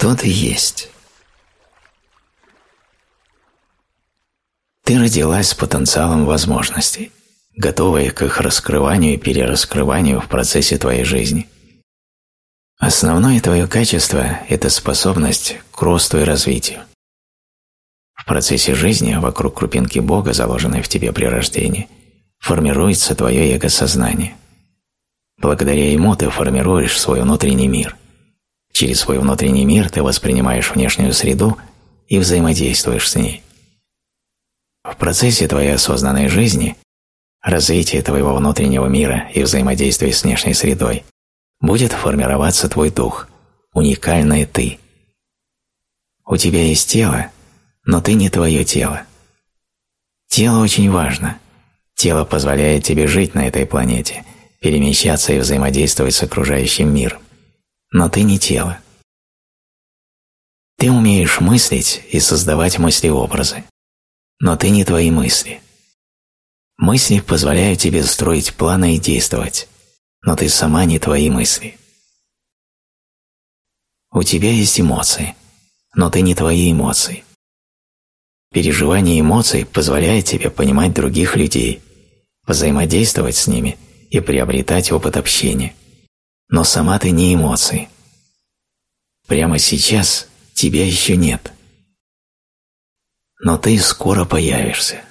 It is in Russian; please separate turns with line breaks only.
Кто ты есть? Ты родилась с потенциалом возможностей, готовая к их раскрыванию и перераскрыванию в процессе твоей жизни. Основное твое качество – это способность к росту и развитию. В процессе жизни вокруг крупинки Бога, заложенной в тебе при рождении, формируется твое эго-сознание. Благодаря ему ты формируешь свой внутренний мир. Через свой внутренний мир ты воспринимаешь внешнюю среду и взаимодействуешь с ней. В процессе твоей осознанной жизни развитие твоего внутреннего мира и взаимодействия с внешней средой будет формироваться твой дух, уникальное ты. У тебя есть тело, но ты не твое тело. Тело очень важно. Тело позволяет тебе жить на этой планете, перемещаться и взаимодействовать с окружающим миром. Но ты не тело. Ты умеешь мыслить и создавать мыслеобразы, но ты не твои мысли. Мысли позволяют тебе строить планы и действовать, но ты сама не твои мысли. У тебя есть эмоции, но ты не твои эмоции. Переживание эмоций позволяет тебе понимать других людей, взаимодействовать с ними и приобретать опыт общения. Но сама ты не эмоции. Прямо сейчас тебя еще нет. Но ты скоро появишься.